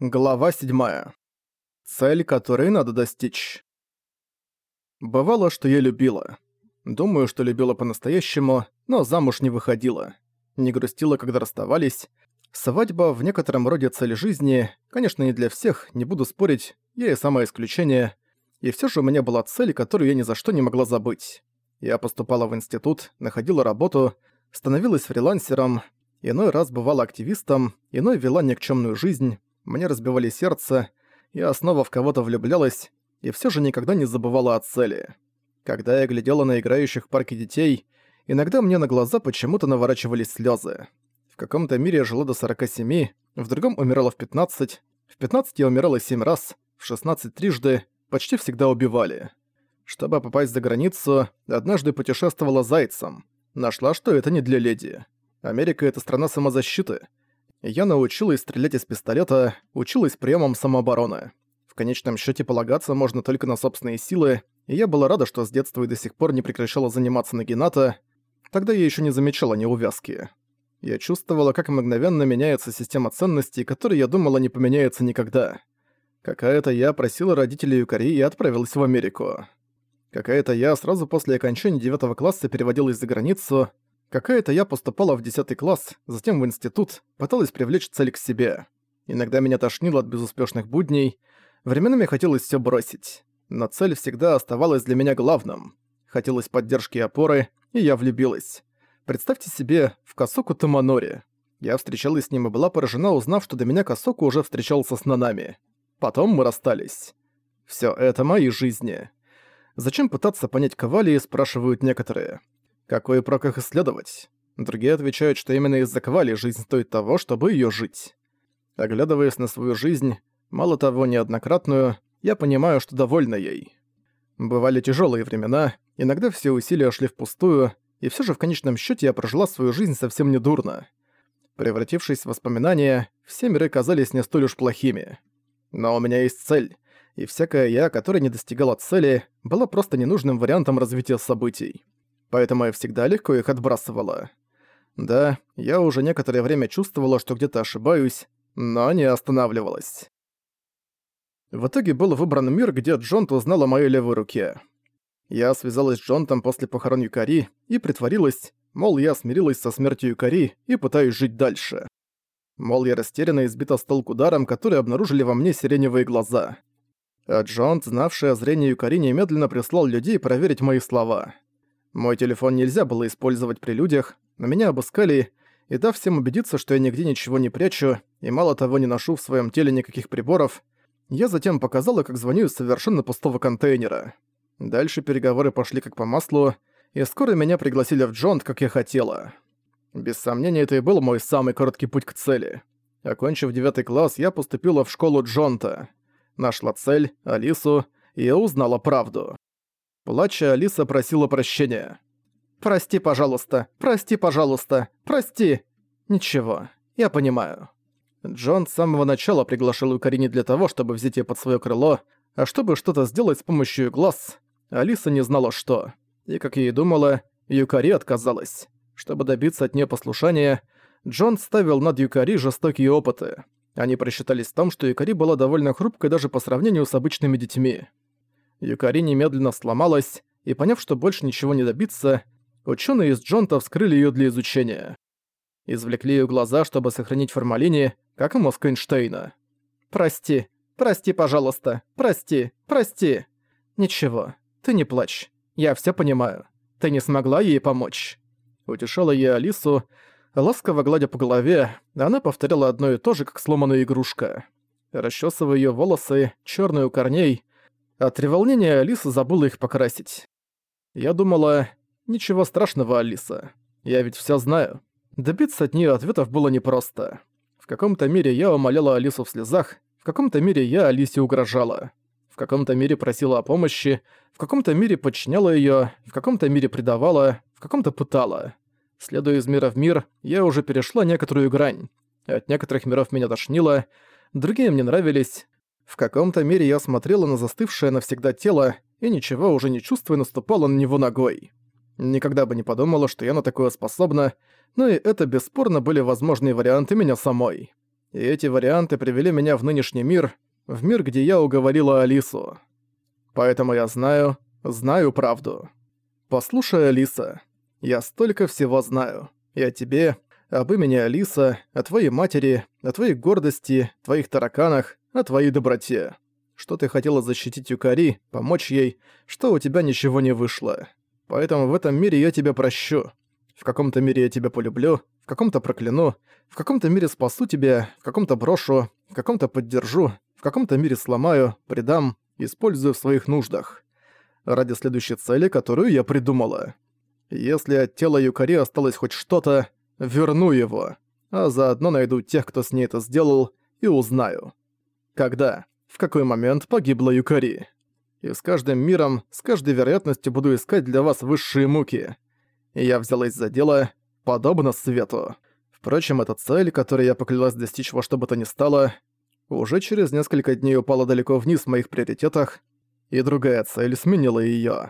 Глава 7. Цель, которой надо достичь. Бывало, что я любила. Думаю, что любила по-настоящему, но замуж не выходила. Не грустила, когда расставались. Свадьба в некотором роде цель жизни, конечно, не для всех, не буду спорить, я и самое исключение. И все же у меня была цель, которую я ни за что не могла забыть. Я поступала в институт, находила работу, становилась фрилансером, иной раз бывала активистом, иной вела никчемную жизнь, мне разбивали сердце, я снова в кого-то влюблялась, и все же никогда не забывала о цели. Когда я глядела на играющих в парке детей, иногда мне на глаза почему-то наворачивались слезы. В каком-то мире я жила до 47, в другом умирала в 15, в 15 я умирала 7 раз, в 16 трижды, почти всегда убивали. Чтобы попасть за границу, однажды путешествовала зайцем. Нашла, что это не для леди. Америка — это страна самозащиты — я научилась стрелять из пистолета, училась приемам самообороны. В конечном счете полагаться можно только на собственные силы, и я была рада, что с детства и до сих пор не прекращала заниматься на Гената, тогда я еще не замечала неувязки. Я чувствовала, как мгновенно меняется система ценностей, которая, я думала, не поменяется никогда. Какая-то я просила родителей Юкари и отправилась в Америку. Какая-то я сразу после окончания девятого класса переводилась за границу, Какая-то я поступала в 10 класс, затем в институт, пыталась привлечь цель к себе. Иногда меня тошнило от безуспешных будней, временами хотелось все бросить. Но цель всегда оставалась для меня главным. Хотелось поддержки и опоры, и я влюбилась. Представьте себе, в Касоку Таманори. Я встречалась с ним и была поражена, узнав, что до меня Касоку уже встречался с Нанами. Потом мы расстались. Все это мои жизни. Зачем пытаться понять Кавали, спрашивают некоторые. Какой прок их исследовать? Другие отвечают, что именно из-за квали жизнь стоит того, чтобы её жить. Оглядываясь на свою жизнь, мало того, неоднократную, я понимаю, что довольна ей. Бывали тяжелые времена, иногда все усилия шли впустую, и все же в конечном счете я прожила свою жизнь совсем недурно. Превратившись в воспоминания, все миры казались не столь уж плохими. Но у меня есть цель, и всякая я, которая не достигала цели, была просто ненужным вариантом развития событий поэтому я всегда легко их отбрасывала. Да, я уже некоторое время чувствовала, что где-то ошибаюсь, но не останавливалась. В итоге был выбран мир, где Джонт узнал о моей левой руке. Я связалась с Джонтом после похорон Юкари и притворилась, мол, я смирилась со смертью Юкари и пытаюсь жить дальше. Мол, я растеряна и сбита с толку даром, которые обнаружили во мне сиреневые глаза. А Джонт, знавший о зрении Юкари, немедленно прислал людей проверить мои слова. Мой телефон нельзя было использовать при людях, но меня обыскали, и дав всем убедиться, что я нигде ничего не прячу, и мало того не ношу в своем теле никаких приборов, я затем показала, как звоню из совершенно пустого контейнера. Дальше переговоры пошли как по маслу, и скоро меня пригласили в Джонт, как я хотела. Без сомнения, это и был мой самый короткий путь к цели. Окончив девятый класс, я поступила в школу Джонта. Нашла цель, Алису, и узнала правду. Плача, Алиса просила прощения. «Прости, пожалуйста, прости, пожалуйста, прости!» «Ничего, я понимаю». Джон с самого начала приглашал Юкари не для того, чтобы взять ее под свое крыло, а чтобы что-то сделать с помощью глаз. Алиса не знала, что. И, как и думала, Юкари отказалась. Чтобы добиться от нее послушания, Джон ставил над Юкари жестокие опыты. Они просчитались в том, что Юкари была довольно хрупкой даже по сравнению с обычными детьми. Юкари немедленно сломалась, и поняв, что больше ничего не добиться, ученые из Джонта вскрыли ее для изучения. Извлекли ее глаза, чтобы сохранить формалини, как и мозг Эйнштейна. «Прости, прости, пожалуйста, прости, прости!» «Ничего, ты не плачь, я все понимаю. Ты не смогла ей помочь». Утешала я Алису, ласково гладя по голове, она повторяла одно и то же, как сломанная игрушка. Расчесывая ее волосы, черные у корней, от треволнения Алиса забыла их покрасить. Я думала, ничего страшного, Алиса. Я ведь все знаю. Добиться от нее ответов было непросто. В каком-то мире я умоляла Алису в слезах, в каком-то мире я Алисе угрожала. В каком-то мире просила о помощи, в каком-то мире подчиняла ее, в каком-то мире предавала, в каком-то пытала. Следуя из мира в мир, я уже перешла некоторую грань. От некоторых миров меня тошнило, другие мне нравились, в каком-то мире я смотрела на застывшее навсегда тело и ничего уже не чувствуя наступала на него ногой. Никогда бы не подумала, что я на такое способна, но и это бесспорно были возможные варианты меня самой. И эти варианты привели меня в нынешний мир, в мир, где я уговорила Алису. Поэтому я знаю, знаю правду. Послушай, Алиса, я столько всего знаю. И о тебе, об имени Алиса, о твоей матери, о твоей гордости, твоих тараканах, о твоей доброте. Что ты хотела защитить Юкари, помочь ей, что у тебя ничего не вышло. Поэтому в этом мире я тебя прощу. В каком-то мире я тебя полюблю, в каком-то прокляну, в каком-то мире спасу тебя, в каком-то брошу, в каком-то поддержу, в каком-то мире сломаю, предам, использую в своих нуждах. Ради следующей цели, которую я придумала. Если от тела Юкари осталось хоть что-то, верну его, а заодно найду тех, кто с ней это сделал, и узнаю. Когда, в какой момент погибла Юкари. И с каждым миром, с каждой вероятностью буду искать для вас высшие муки. И я взялась за дело, подобно свету. Впрочем, эта цель, которой я поклялась достичь во что бы то ни стало, уже через несколько дней упала далеко вниз в моих приоритетах, и другая цель сменила её.